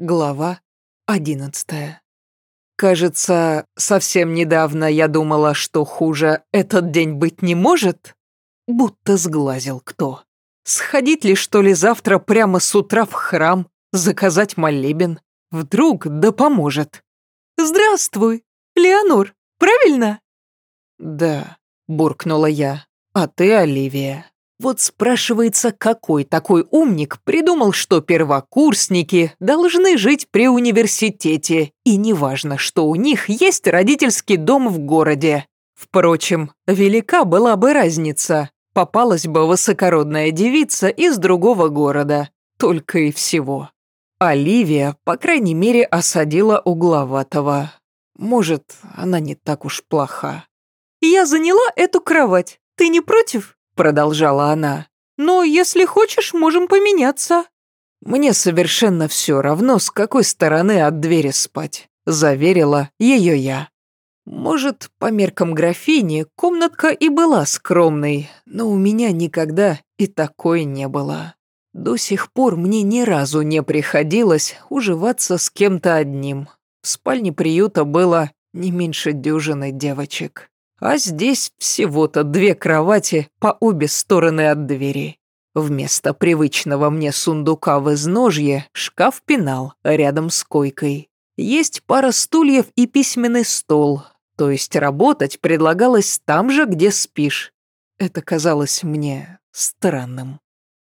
Глава одиннадцатая. Кажется, совсем недавно я думала, что хуже этот день быть не может. Будто сглазил кто. Сходить ли, что ли, завтра прямо с утра в храм, заказать молебен? Вдруг да поможет. «Здравствуй, Леонор, правильно?» «Да», — буркнула я. «А ты Оливия». Вот спрашивается, какой такой умник придумал, что первокурсники должны жить при университете, и неважно, что у них есть родительский дом в городе. Впрочем, велика была бы разница. Попалась бы высокородная девица из другого города. Только и всего. Оливия, по крайней мере, осадила угловатого. Может, она не так уж плоха. «Я заняла эту кровать. Ты не против?» Продолжала она. «Но если хочешь, можем поменяться». «Мне совершенно все равно, с какой стороны от двери спать», заверила ее я. Может, по меркам графини комнатка и была скромной, но у меня никогда и такой не было. До сих пор мне ни разу не приходилось уживаться с кем-то одним. В спальне приюта было не меньше дюжины девочек. А здесь всего-то две кровати по обе стороны от двери. Вместо привычного мне сундука в изножье шкаф-пенал рядом с койкой. Есть пара стульев и письменный стол, то есть работать предлагалось там же, где спишь. Это казалось мне странным.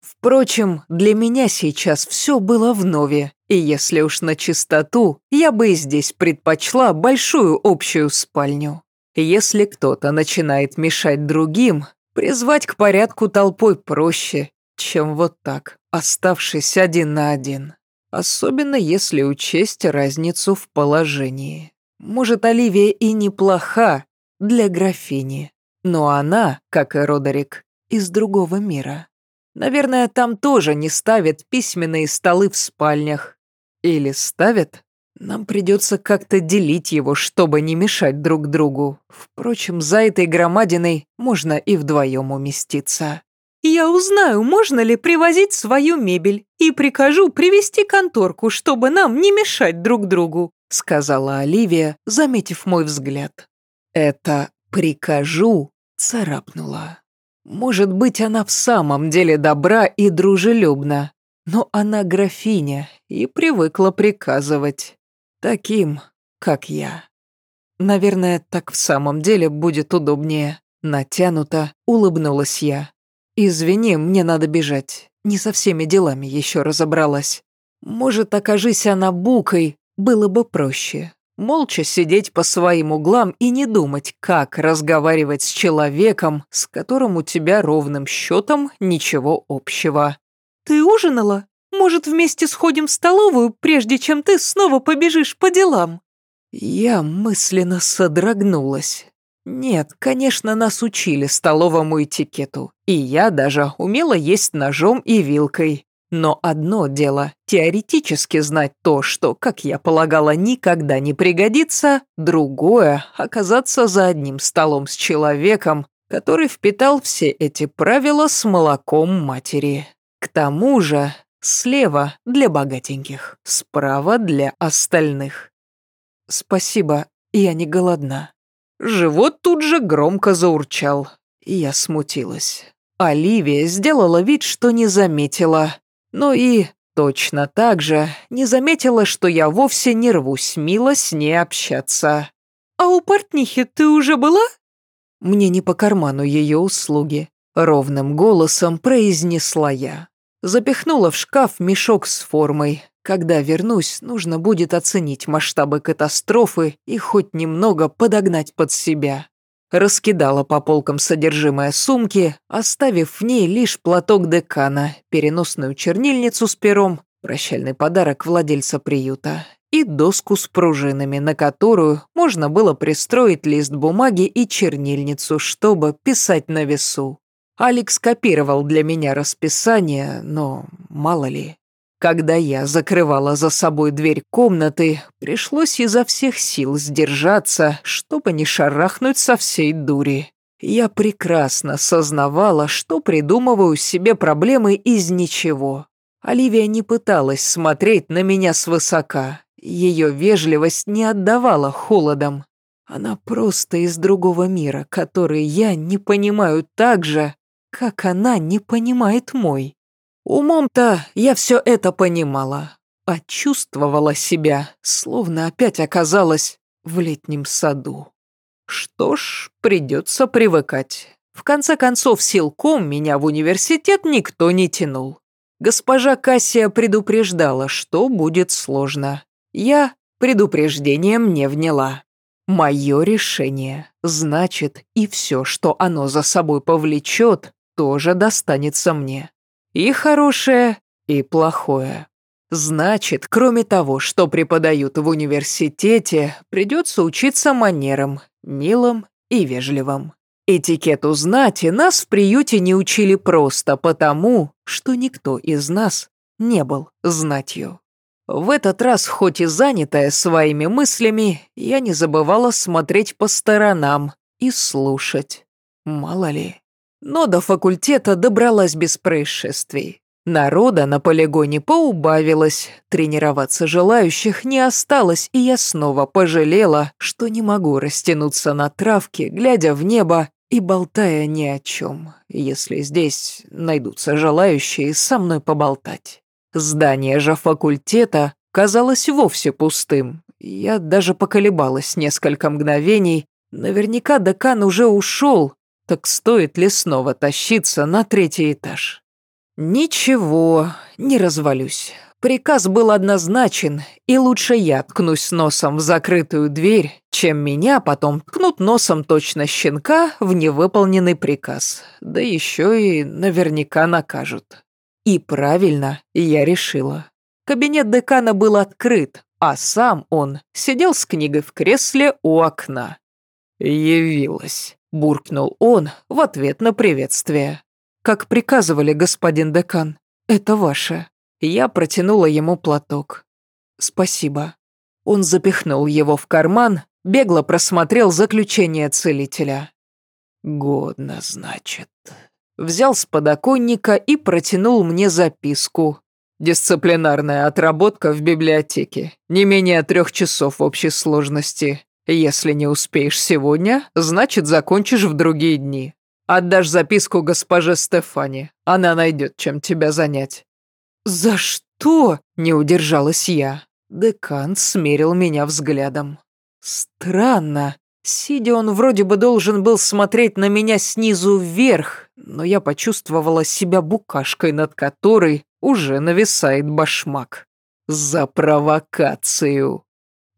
Впрочем, для меня сейчас все было вновь, и если уж на чистоту, я бы и здесь предпочла большую общую спальню. Если кто-то начинает мешать другим, призвать к порядку толпой проще, чем вот так, оставшись один на один. Особенно если учесть разницу в положении. Может, Оливия и неплоха для графини, но она, как и Родерик, из другого мира. Наверное, там тоже не ставят письменные столы в спальнях. Или ставят? Нам придется как-то делить его, чтобы не мешать друг другу. Впрочем, за этой громадиной можно и вдвоем уместиться. «Я узнаю, можно ли привозить свою мебель, и прикажу привести конторку, чтобы нам не мешать друг другу», сказала Оливия, заметив мой взгляд. «Это «прикажу» царапнула. Может быть, она в самом деле добра и дружелюбна, но она графиня и привыкла приказывать. Таким, как я. Наверное, так в самом деле будет удобнее. Натянуто улыбнулась я. Извини, мне надо бежать. Не со всеми делами еще разобралась. Может, окажись она букой, было бы проще. Молча сидеть по своим углам и не думать, как разговаривать с человеком, с которым у тебя ровным счетом ничего общего. «Ты ужинала?» Может, вместе сходим в столовую, прежде чем ты снова побежишь по делам?» Я мысленно содрогнулась. Нет, конечно, нас учили столовому этикету, и я даже умела есть ножом и вилкой. Но одно дело – теоретически знать то, что, как я полагала, никогда не пригодится, другое – оказаться за одним столом с человеком, который впитал все эти правила с молоком матери. К тому же Слева для богатеньких, справа для остальных. Спасибо, я не голодна. Живот тут же громко заурчал, я смутилась. Оливия сделала вид, что не заметила, но и точно так же не заметила, что я вовсе не рвусь мило с ней общаться. «А у портнихи ты уже была?» Мне не по карману ее услуги, ровным голосом произнесла я. Запихнула в шкаф мешок с формой. Когда вернусь, нужно будет оценить масштабы катастрофы и хоть немного подогнать под себя. Раскидала по полкам содержимое сумки, оставив в ней лишь платок декана, переносную чернильницу с пером, прощальный подарок владельца приюта, и доску с пружинами, на которую можно было пристроить лист бумаги и чернильницу, чтобы писать на весу. Алекс копировал для меня расписание, но мало ли. Когда я закрывала за собой дверь комнаты, пришлось изо всех сил сдержаться, чтобы не шарахнуть со всей дури. Я прекрасно сознавала, что придумываю себе проблемы из ничего. Оливия не пыталась смотреть на меня свысока. Ее вежливость не отдавала холодом. Она просто из другого мира, который я не понимаю так же, как она не понимает мой. Умом-то я все это понимала, а чувствовала себя, словно опять оказалась в летнем саду. Что ж, придется привыкать. В конце концов, силком меня в университет никто не тянул. Госпожа Кассия предупреждала, что будет сложно. Я предупреждением не вняла. Мое решение, значит, и все, что оно за собой повлечет, тоже достанется мне. И хорошее, и плохое. Значит, кроме того, что преподают в университете, придется учиться манерам, милым и вежливым. Этикету знати нас в приюте не учили просто потому, что никто из нас не был знатью. В этот раз, хоть и занятая своими мыслями, я не забывала смотреть по сторонам и слушать. Мало ли. Но до факультета добралась без происшествий. Народа на полигоне поубавилось, тренироваться желающих не осталось, и я снова пожалела, что не могу растянуться на травке, глядя в небо и болтая ни о чем, если здесь найдутся желающие со мной поболтать. Здание же факультета казалось вовсе пустым. Я даже поколебалась несколько мгновений. Наверняка декан уже ушел, так стоит ли снова тащиться на третий этаж? Ничего, не развалюсь. Приказ был однозначен, и лучше я ткнусь носом в закрытую дверь, чем меня потом ткнут носом точно щенка в невыполненный приказ. Да еще и наверняка накажут. И правильно я решила. Кабинет декана был открыт, а сам он сидел с книгой в кресле у окна. Явилась буркнул он в ответ на приветствие. «Как приказывали, господин декан, это ваше». Я протянула ему платок. «Спасибо». Он запихнул его в карман, бегло просмотрел заключение целителя. «Годно, значит». Взял с подоконника и протянул мне записку. «Дисциплинарная отработка в библиотеке. Не менее трех часов общей сложности. Если не успеешь сегодня, значит, закончишь в другие дни. Отдашь записку госпоже Стефани. Она найдет, чем тебя занять». «За что?» – не удержалась я. Декан смерил меня взглядом. «Странно. Сидя, он вроде бы должен был смотреть на меня снизу вверх, но я почувствовала себя букашкой, над которой уже нависает башмак. За провокацию.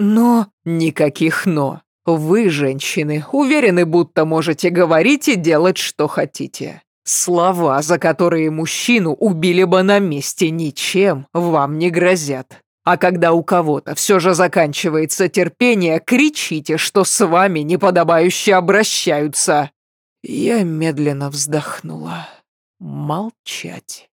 Но... Никаких «но». Вы, женщины, уверены, будто можете говорить и делать, что хотите. Слова, за которые мужчину убили бы на месте, ничем вам не грозят. А когда у кого-то все же заканчивается терпение, кричите, что с вами неподобающе обращаются. Я медленно вздохнула. Молчать.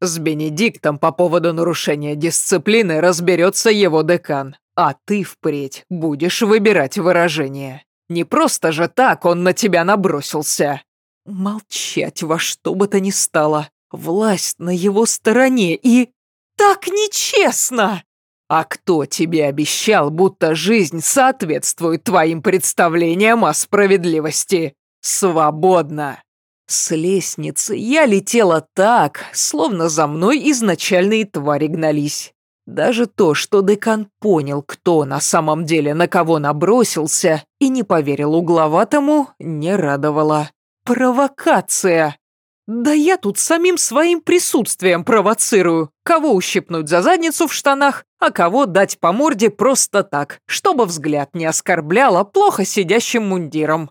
С Бенедиктом по поводу нарушения дисциплины разберется его декан. А ты впредь будешь выбирать выражение. Не просто же так он на тебя набросился. Молчать во что бы то ни стало. Власть на его стороне и... Так нечестно! А кто тебе обещал, будто жизнь соответствует твоим представлениям о справедливости? Свободно! С лестницы я летела так, словно за мной изначальные твари гнались. Даже то, что декан понял, кто на самом деле на кого набросился, и не поверил угловатому, не радовало. Провокация! Да я тут самим своим присутствием провоцирую. Кого ущипнуть за задницу в штанах, а кого дать по морде просто так, чтобы взгляд не оскорбляло плохо сидящим мундиром.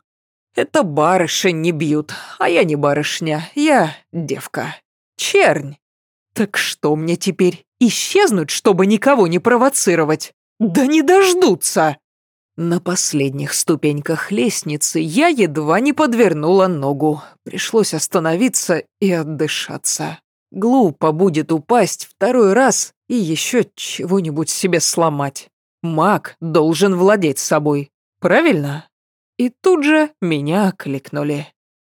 Это барышень не бьют, а я не барышня, я девка. Чернь. Так что мне теперь, исчезнуть, чтобы никого не провоцировать? Да не дождутся! На последних ступеньках лестницы я едва не подвернула ногу. Пришлось остановиться и отдышаться. Глупо будет упасть второй раз и еще чего-нибудь себе сломать. Маг должен владеть собой, правильно? И тут же меня окликнули.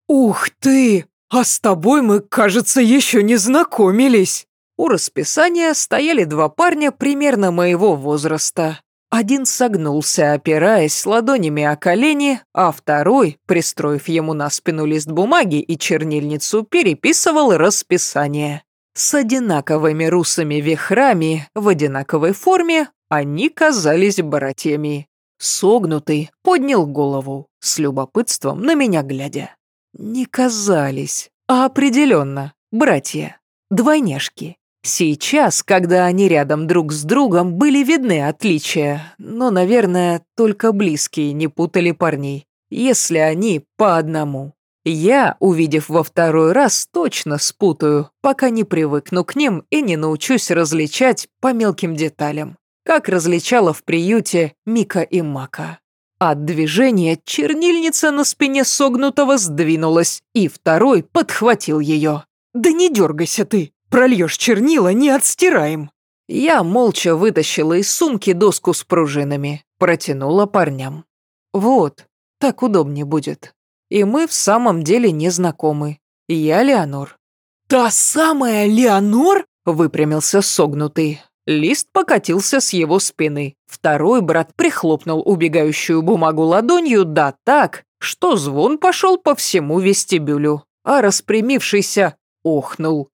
«Ух ты! А с тобой мы, кажется, еще не знакомились!» У расписания стояли два парня примерно моего возраста. Один согнулся, опираясь ладонями о колени, а второй, пристроив ему на спину лист бумаги и чернильницу, переписывал расписание. С одинаковыми русыми вихрами в одинаковой форме они казались братьями. Согнутый поднял голову, с любопытством на меня глядя. Не казались, а определенно, братья, двойняшки. Сейчас, когда они рядом друг с другом, были видны отличия, но, наверное, только близкие не путали парней, если они по одному. Я, увидев во второй раз, точно спутаю, пока не привыкну к ним и не научусь различать по мелким деталям, как различала в приюте Мика и Мака. От движения чернильница на спине согнутого сдвинулась, и второй подхватил ее. «Да не дергайся ты!» Прольешь чернила, не отстираем». Я молча вытащила из сумки доску с пружинами, протянула парням. «Вот, так удобнее будет. И мы в самом деле не знакомы. Я Леонор». «Та самая Леонор?» — выпрямился согнутый. Лист покатился с его спины. Второй брат прихлопнул убегающую бумагу ладонью, да так, что звон пошел по всему вестибюлю, а распрямившийся охнул.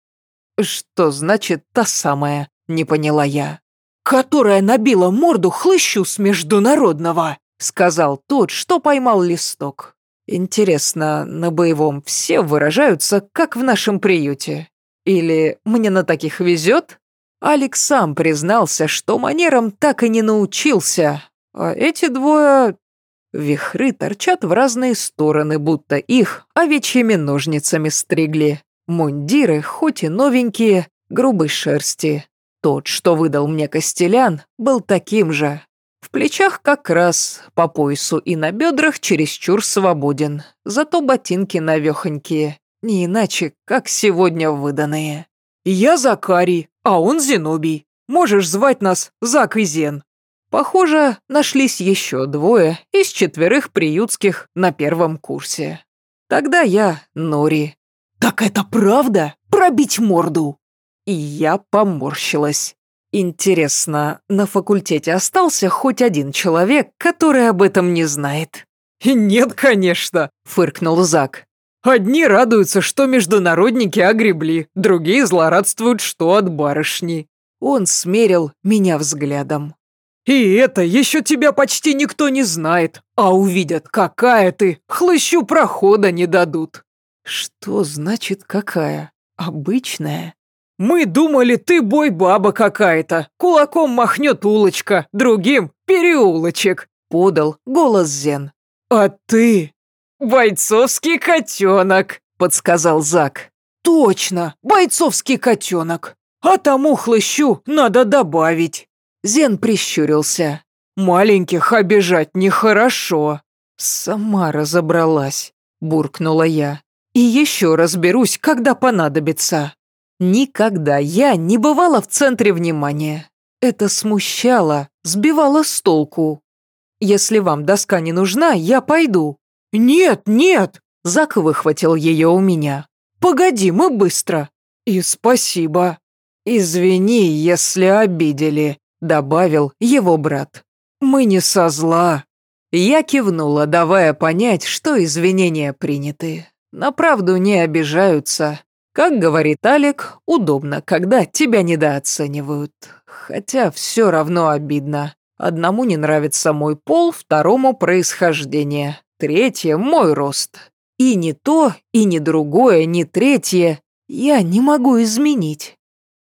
«Что значит та самая?» — не поняла я. «Которая набила морду хлыщу с международного», — сказал тот, что поймал листок. «Интересно, на боевом все выражаются, как в нашем приюте? Или мне на таких везет?» Алекс сам признался, что манерам так и не научился, а эти двое... Вихры торчат в разные стороны, будто их овечьими ножницами стригли. Мундиры, хоть и новенькие, грубой шерсти. Тот, что выдал мне Костелян, был таким же. В плечах как раз, по поясу и на бедрах чересчур свободен. Зато ботинки навехонькие, не иначе, как сегодня выданные. «Я Закарий, а он Зенобий. Можешь звать нас Зак и Зен». Похоже, нашлись еще двое из четверых приютских на первом курсе. Тогда я Нори, «Так это правда? Пробить морду?» И я поморщилась. Интересно, на факультете остался хоть один человек, который об этом не знает? «Нет, конечно», — фыркнул Зак. «Одни радуются, что международники огребли, другие злорадствуют, что от барышни». Он смерил меня взглядом. «И это еще тебя почти никто не знает, а увидят, какая ты, хлыщу прохода не дадут». «Что значит какая? Обычная?» «Мы думали, ты бой-баба какая-то. Кулаком махнет улочка, другим — переулочек», — подал голос Зен. «А ты...» «Бойцовский котенок», — подсказал Зак. «Точно, бойцовский котенок. А тому хлыщу надо добавить». Зен прищурился. «Маленьких обижать нехорошо». «Сама разобралась», — буркнула я. И еще разберусь, когда понадобится. Никогда я не бывала в центре внимания. Это смущало, сбивало с толку. Если вам доска не нужна, я пойду. Нет, нет, Зак выхватил ее у меня. Погоди, мы быстро. И спасибо. Извини, если обидели, добавил его брат. Мы не со зла. Я кивнула, давая понять, что извинения приняты. На правду не обижаются. Как говорит Алик, удобно, когда тебя недооценивают. Хотя все равно обидно. Одному не нравится мой пол, второму происхождение, третье мой рост. И не то, и не другое, не третье я не могу изменить.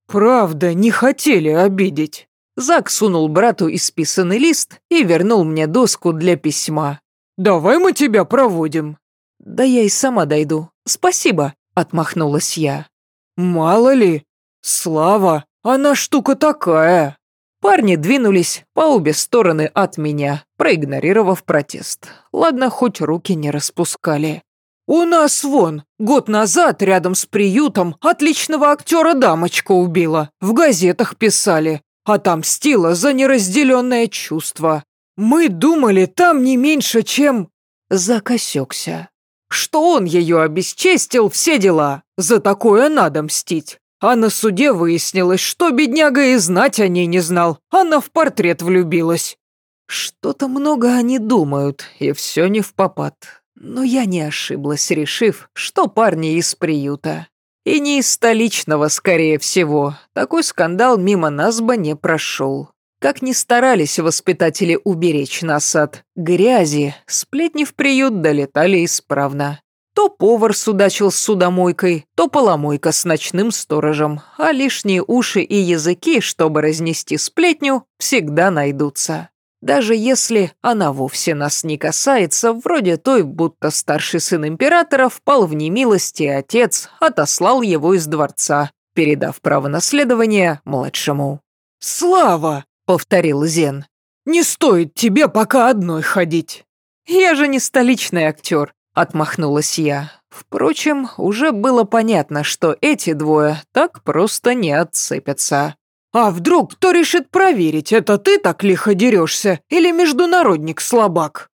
Правда, не хотели обидеть. Зак сунул брату исписанный лист и вернул мне доску для письма. «Давай мы тебя проводим». «Да я и сама дойду. Спасибо», — отмахнулась я. «Мало ли. Слава, она штука такая». Парни двинулись по обе стороны от меня, проигнорировав протест. Ладно, хоть руки не распускали. «У нас вон, год назад рядом с приютом отличного актера дамочка убила. В газетах писали. Отомстила за неразделенное чувство. Мы думали, там не меньше, чем...» Закосекся что он ее обесчестил, все дела. За такое надо мстить. А на суде выяснилось, что бедняга и знать о ней не знал. Она в портрет влюбилась. Что-то много они думают, и все не в попад. Но я не ошиблась, решив, что парни из приюта. И не из столичного, скорее всего. Такой скандал мимо нас бы не прошел. Как ни старались воспитатели уберечь нас от грязи, сплетни в приют долетали исправно. То повар судачил с судомойкой, то поломойка с ночным сторожем, а лишние уши и языки, чтобы разнести сплетню, всегда найдутся. Даже если она вовсе нас не касается, вроде той, будто старший сын императора впал в немилость, и отец отослал его из дворца, передав право наследования младшему. «Слава!» — повторил Зен. «Не стоит тебе пока одной ходить». «Я же не столичный актер», Отмахнулась я. Впрочем, уже было понятно, что эти двое так просто не отцепятся. «А вдруг кто решит проверить, это ты так лихо дерешься или международник слабак?»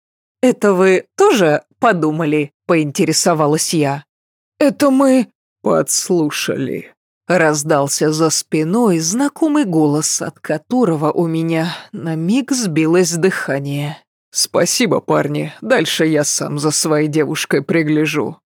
«Это вы тоже подумали?» – поинтересовалась я. «Это мы...» «Подслушали», – раздался за спиной знакомый голос, от которого у меня на миг сбилось дыхание. «Спасибо, парни. Дальше я сам за своей девушкой пригляжу.